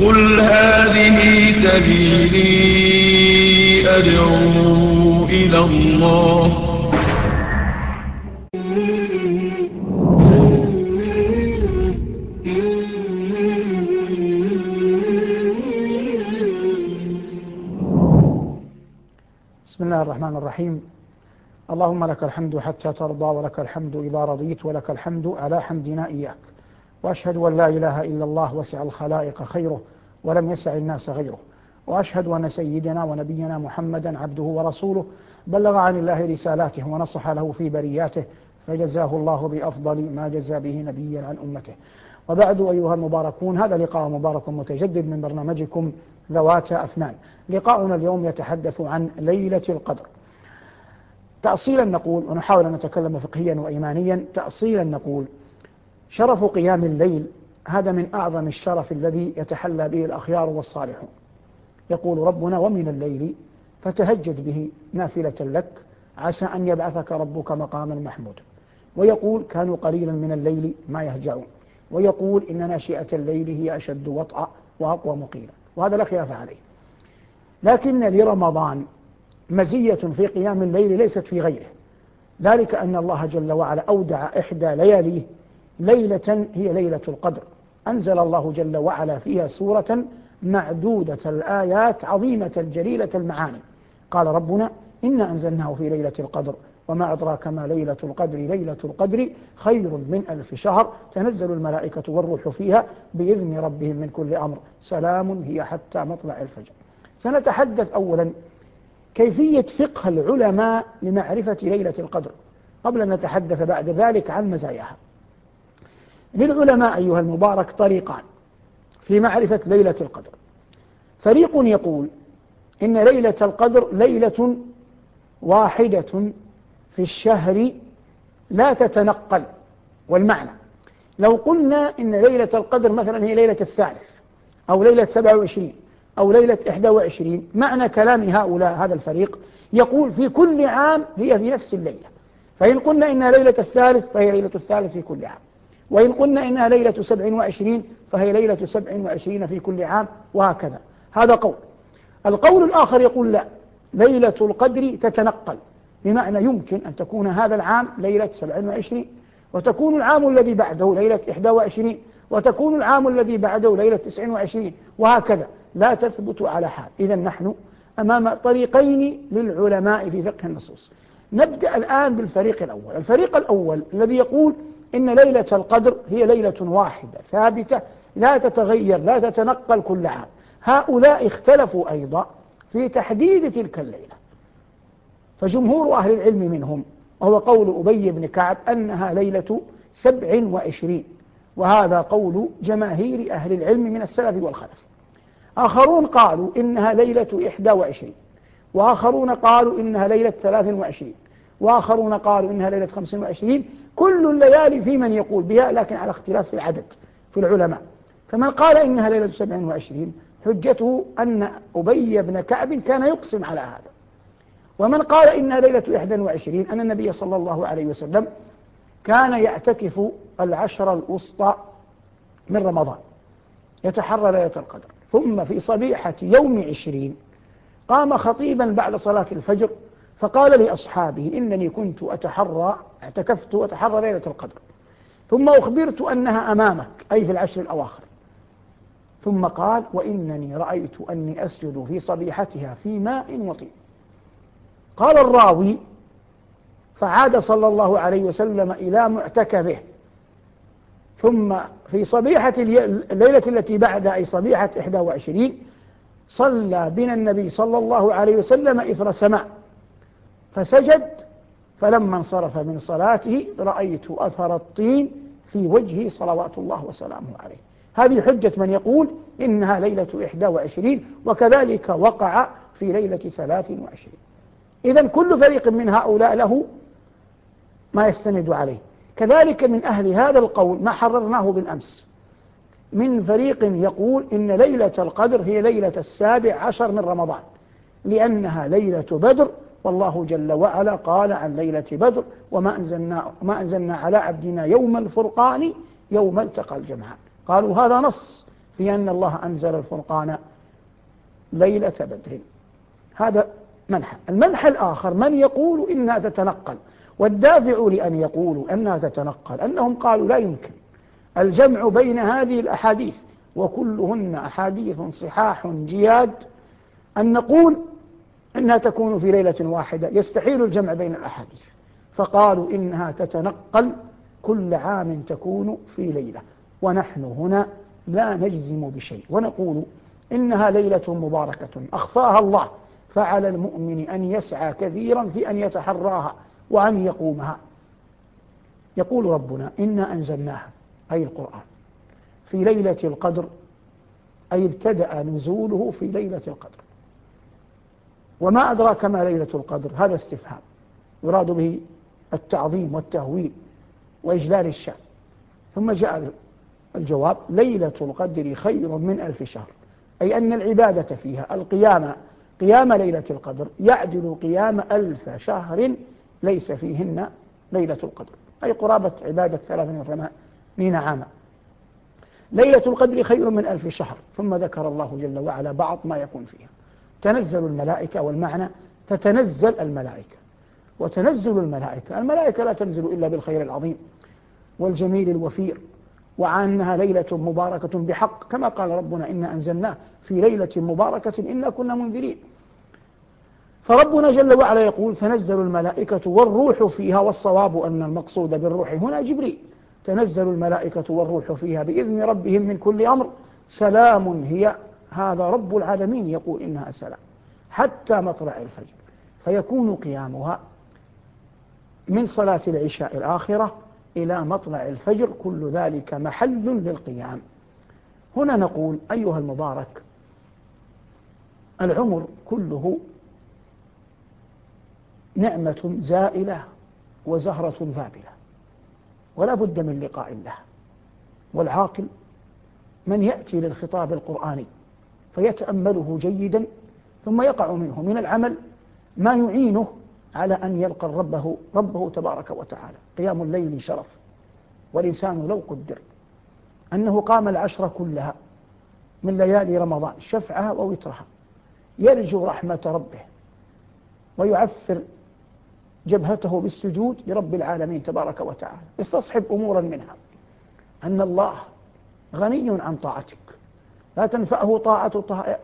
قل هذه سبيلي أدعو إلى الله بسم الله الرحمن الرحيم. اللهم لك الحمد حتى ترضى ولك الحمد إذا رضيت ولك الحمد على حمدنا إياك. وأشهد أن لا إله إلا الله وسع الخلائق خيره ولم يسع الناس غيره. وأشهد أن سيدنا ونبينا محمدا عبده ورسوله. بلغ عن الله رسالاته ونصح له في برياته. فجزاه الله بأفضل ما جزى به نبيا عن أمته. وبعد أيها المباركون هذا لقاء مبارك متجدد من برنامجكم ذوات أفنان لقاؤنا اليوم يتحدث عن ليلة القدر. تأصيلا نقول ونحاول أن نتكلم فقهيا وإيمانيا تأصيلا نقول شرف قيام الليل هذا من أعظم الشرف الذي يتحلى به الأخيار والصالحون. يقول ربنا ومن الليل فتهجد به نافلة لك عسى أن يبعثك ربك مقاما محمودا. ويقول كانوا قليلا من الليل ما يهجعون. ويقول إن ناشئة الليل هي أشد وطأ وأقوى مقيلا. وهذا لا خلاف عليه. لكن لرمضان مزية في قيام الليل ليست في غيره. ذلك أن الله جل وعلا أودع إحدى لياليه ليلة هي ليلة القدر. أنزل الله جل وعلا فيها سورة معدودة الآيات عظيمة جليلة المعاني. قال ربنا إنا أنزلناه في ليلة القدر. وما أدراك ما ليلة القدر؟ ليلة القدر خير من ألف شهر. تنزل الملائكة والروح فيها بإذن ربهم من كل أمر. سلام هي حتى مطلع الفجر. سنتحدث أولا كيفية فقه العلماء لمعرفة ليلة القدر. قبل أن نتحدث بعد ذلك عن مزاياها. للعلماء أيها المبارك طريقان في معرفة ليلة القدر. فريق يقول إن ليلة القدر ليلة واحدة في الشهر لا تتنقل. والمعنى لو قلنا إن ليلة القدر مثلا هي ليلة الثالث أو ليلة 27 أو ليلة 21 معنى كلام هؤلاء هذا الفريق يقول في كل عام هي في نفس الليلة. فإن قلنا إنها ليلة الثالث فهي ليلة الثالث في كل عام. وإن قلنا إنها ليلة 27 فهي ليلة 27 في كل عام وهكذا. هذا قول. القول الآخر يقول لا ليلة القدر تتنقل بمعنى يمكن أن تكون هذا العام ليلة 27 وتكون العام الذي بعده ليلة 21 وتكون العام الذي بعده ليلة 29 وهكذا. لا تثبت على حال. إذا نحن أمام طريقين للعلماء في فقه النصوص. نبدأ الآن بالفريق الأول. الفريق الأول الذي يقول إن ليلة القدر هي ليلة واحدة ثابتة لا تتغير لا تتنقل كل عام. هؤلاء اختلفوا أيضا في تحديد تلك الليلة. فجمهور أهل العلم منهم وهو قول أبي بن كعب أنها ليلة سبع وعشرين وهذا قول جماهير أهل العلم من السلف والخلف. آخرون قالوا إنها ليلة إحدى وعشرين وآخرون قالوا إنها ليلة ثلاث وعشرين. وآخرون قالوا إنها ليلة خمس وعشرين. كل الليالي في من يقول بها لكن على اختلاف في العدد في العلماء. فمن قال إنها ليلة سبع وعشرين حجته أن أبي بن كعب كان يقسم على هذا. ومن قال إنها ليلة إحدى وعشرين أن النبي صلى الله عليه وسلم كان يعتكف العشر الوسطى من رمضان يتحرى ليلة القدر. ثم في صبيحة يوم عشرين قام خطيبا بعد صلاة الفجر فقال لأصحابه إنني كنت أتحرى اعتكفت وأتحرى ليلة القدر. ثم أخبرت أنها أمامك أي في العشر الأواخر. ثم قال وإنني رأيت أني أسجد في صبيحتها في ماء وطين. قال الراوي فعاد صلى الله عليه وسلم إلى معتكفه. ثم في صبيحة الليلة التي بعدها أي صبيحة 21 صلى بنا النبي صلى الله عليه وسلم إثر سماء. فسجد فلما انصرف من صلاته رأيت أثر الطين في وجهه صلوات الله وسلامه عليه. هذه حجة من يقول إنها ليلة 21 وكذلك وقع في ليلة 23 إذا كل فريق من هؤلاء له ما يستند عليه. كذلك من أهل هذا القول ما حررناه بالأمس. من فريق يقول إن ليلة القدر هي ليلة السابع عشر من رمضان لأنها ليلة بدر والله جل وعلا قال عن ليلة بدر وما أنزلنا, ما أنزلنا على عبدنا يوم الفرقان يوم التقى الجمعان. قالوا هذا نص في أن الله أنزل الفرقان ليلة بدر. هذا منحى المنحى الآخر من يقول إنها تتنقل والدافع لأن يقولوا أنها تتنقل أنهم قالوا لا يمكن. الجمع بين هذه الأحاديث وكلهن أحاديث صحاح جياد أن نقول إنها تكون في ليلة واحدة يستحيل الجمع بين الأحاديث. فقالوا إنها تتنقل كل عام تكون في ليلة. ونحن هنا لا نجزم بشيء. ونقول إنها ليلة مباركة. أخفاها الله. فعلى المؤمن أن يسعى كثيرا في أن يتحراها وأن يقومها. يقول ربنا إنا أنزلناها أي القرآن في ليلة القدر أي ابتدأ نزوله في ليلة القدر. وما أدراك ما ليلة القدر. هذا استفهام. يراد به التعظيم والتهويل وإجلال الشأن. ثم جاء الجواب ليلة القدر خير من ألف شهر. أي أن العبادة فيها القيام قيام ليلة القدر يعدل قيام ألف شهر ليس فيهن ليلة القدر. أي قرابة عبادة ثلاثة وثمانين عاما. ليلة القدر خير من ألف شهر. ثم ذكر الله جل وعلا بعض ما يكون فيها. تنزل الملائكة والمعنى تتنزل الملائكة. وتنزل الملائكة الملائكة لا تنزل إلا بالخير العظيم والجميل الوفير وعنها ليلة مباركة بحق كما قال ربنا إنا أنزلناه في ليلة مباركة إنا كنا منذرين. فربنا جل وعلا يقول تنزل الملائكة والروح فيها والصواب أن المقصود بالروح هنا جبريل. تنزل الملائكة والروح فيها بإذن ربهم من كل أمر. سلام هي هذا رب العالمين يقول إنها سلام حتى مطلع الفجر فيكون قيامها من صلاة العشاء الآخرة إلى مطلع الفجر كل ذلك محل للقيام. هنا نقول أيها المبارك العمر كله نعمة زائلة وزهرة ذابلة ولا بد من لقاء الله. والعاقل من يأتي للخطاب القرآني فيتأمله جيدا ثم يقع منه من العمل ما يعينه على أن يلقى ربه ربه تبارك وتعالى. قيام الليل شرف. والإنسان لو قدر أنه قام العشر كلها من ليالي رمضان شفعها ووترها يرجو رحمة ربه ويعفر جبهته بالسجود لرب العالمين تبارك وتعالى. استصحب أمورا منها. أن الله غني عن طاعتك. لا تنفعه طاعة طائع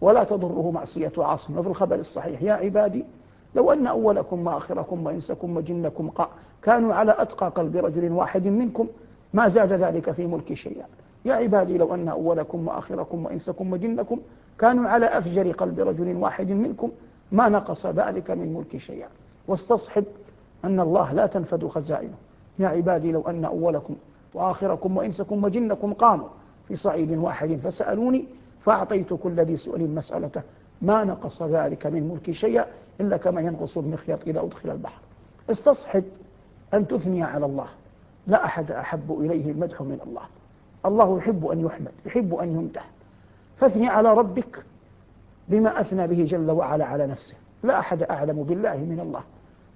ولا تضره معصية عاصم. وفي الخبر الصحيح يا عبادي لو أن أولكم وآخركم وإنسكم وجنكم كانوا على أتقى قلب رجل واحد منكم ما زاد ذلك في ملك شيئا. يا عبادي لو أن أولكم وآخركم وإنسكم وجنكم كانوا على أفجر قلب رجل واحد منكم ما نقص ذلك من ملك شيئا. واستصحب أن الله لا تنفد خزائنه. يا عبادي لو أن أولكم وآخركم وإنسكم وجنكم قاموا في صعيد واحد فسألوني فأعطيت كل ذي سؤال مسألته. ما نقص ذلك من ملك شيئا إلا كما ينقص المخيط إذا أدخل البحر. استصحب أن تثني على الله. لا أحد أحب إليه المدح من الله. الله يحب أن يحمد يحب أن يمدح. فاثني على ربك بما أثنى به جل وعلا على نفسه. لا أحد أعلم بالله من الله.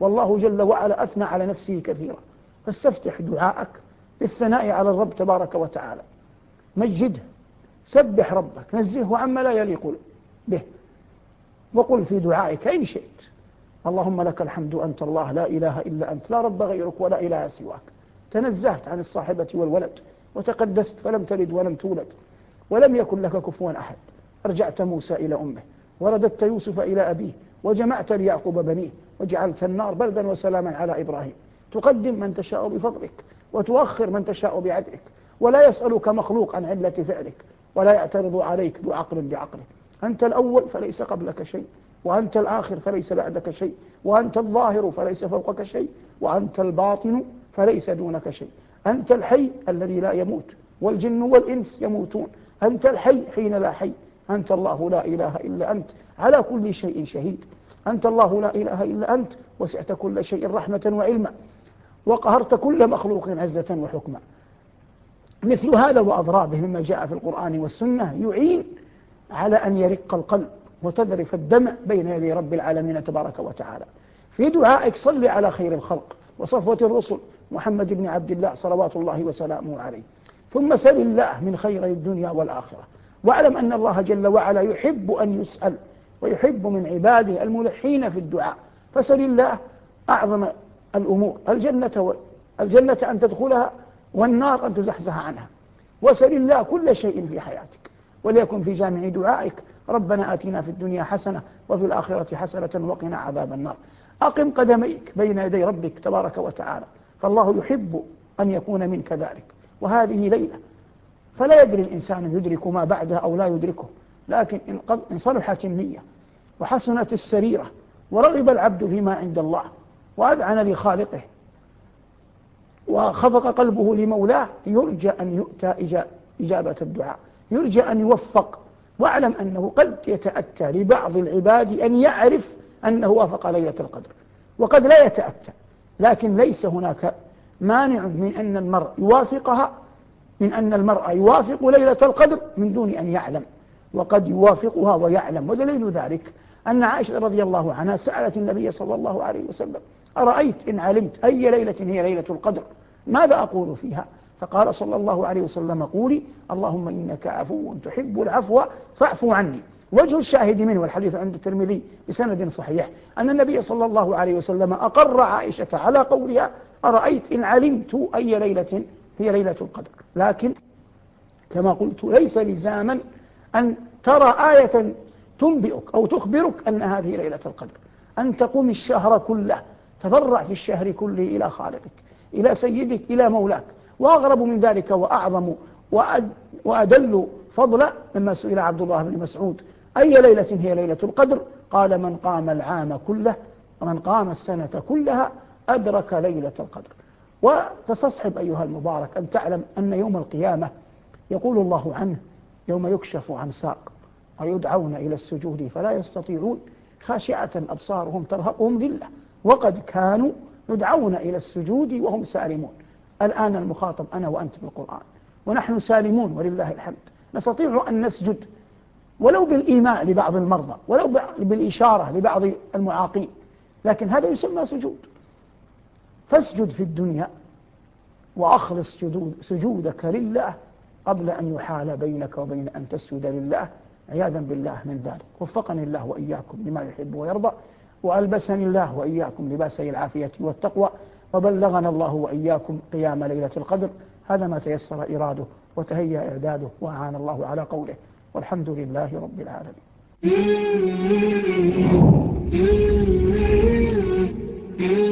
والله جل وعلا أثنى على نفسه كثيرا. فاستفتح دعاءك بالثناء على الرب تبارك وتعالى. مجده. سبح ربك نزهه عما لا يليق به. وقل في دعائك إن شئت. اللهم لك الحمد أنت الله لا إله إلا أنت لا رب غيرك ولا إله سواك. تنزهت عن الصاحبة والولد وتقدست فلم تلد ولم تولد ولم يكن لك كفوا أحد. أرجعت موسى إلى أمه ورددت يوسف إلى أبيه وجمعت ليعقوب بنيه وجعلت النار بردا وسلاما على إبراهيم. تقدم من تشاء بفضلك وتؤخر من تشاء بعدلك. ولا يسألك مخلوق عن علة فعلك ولا يعترض عليك ذو عقل بعقله أنت الأول فليس قبلك شيء وأنت الآخر فليس بعدك شيء وأنت الظاهر فليس فوقك شيء وأنت الباطن فليس دونك شيء. أنت الحي الذي لا يموت والجن والإنس يموتون. أنت الحي حين لا حي. أنت الله لا إله إلا أنت. على كل شيء شهيد. أنت الله لا إله إلا أنت. وسعت كل شيء رحمة وعلما. وقهرت كل مخلوق عزة وحكما. مثل هذا وأضرابه مما جاء في القرآن والسنة يعين على أن يرق القلب وتذرف الدمع بين يدي رب العالمين تبارك وتعالى. في دعائك صل على خير الخلق وصفوة الرسل محمد بن عبد الله صلوات الله وسلامه عليه. ثم سل الله من خير الدنيا والآخرة. واعلم أن الله جل وعلا يحب أن يسأل ويحب من عباده الملحين في الدعاء. فسل الله أعظم الأمور. الجنة الجنة أن تدخلها والنار أن تزحزح عنها. وسل الله كل شيء في حياتك. وليكن في جامع دعائك. ربنا آتنا في الدنيا حسنة وفي الآخرة حسنة وقنا عذاب النار. أقم قدميك بين يدي ربك تبارك وتعالى. فالله يحب أن يكون منك ذلك. وهذه ليلة. فلا يدري الإنسان يدرك ما بعدها أو لا يدركه. لكن إن صلحت النية وحسنت السريرة ورغب العبد فيما عند الله وأذعن لخالقه وخفق قلبه لمولاه يرجى أن يؤتى إجابة الدعاء. يرجى أن يوفق. واعلم أنه قد يتأتى لبعض العباد أن يعرف أنه وافق ليلة القدر وقد لا يتأتى. لكن ليس هناك مانع من أن المرء يوافقها من أن المرء يوافق ليلة القدر من دون أن يعلم. وقد يوافقها ويعلم. ودليل ذلك أن عائشة رضي الله عنها سألت النبي صلى الله عليه وسلم أرأيت إن علمت أي ليلة هي ليلة القدر؟ ماذا أقول فيها؟ فقال صلى الله عليه وسلم قولي اللهم إنك عفو تحب العفو فاعفو عني. وجه الشاهد منه والحديث عند الترمذي بسند صحيح أن النبي صلى الله عليه وسلم أقر عائشة على قولها أرأيت إن علمت أي ليلة؟ هي ليلة القدر. لكن كما قلت ليس لزاما أن ترى آية تنبئك أو تخبرك أن هذه ليلة القدر. أن تقوم الشهر كله تضرع في الشهر كله إلى خالقك. إلى سيدك إلى مولاك. وأغرب من ذلك وأعظم وأدل فضلا لما سئل عبد الله بن مسعود. أي ليلة هي ليلة القدر؟ قال من قام العام كله ومن قام السنة كلها أدرك ليلة القدر. وتستصحب أيها المبارك أن تعلم أن يوم القيامة يقول الله عنه يوم يكشف عن ساق ويدعون إلى السجود فلا يستطيعون خاشعة أبصارهم ترهقهم ذلة. وقد كانوا يدعون إلى السجود وهم سالمون. الآن المخاطب أنا وأنت بالقرآن. ونحن سالمون ولله الحمد. نستطيع أن نسجد ولو بالإيماء لبعض المرضى ولو بالإشارة لبعض المعاقين. لكن هذا يسمى سجود. فاسجد في الدنيا وأخلص سجود سجودك لله قبل أن يحال بينك وبين أن تسجد لله. عياذا بالله من ذلك. وفقني الله وإياكم لما يحب ويرضى. وألبسني الله وإياكم لباسي العافية والتقوى وبلغنا الله وإياكم قيام ليلة القدر. هذا ما تيسر إراده وتهيأ إعداده وأعان الله على قوله والحمد لله رب العالمين.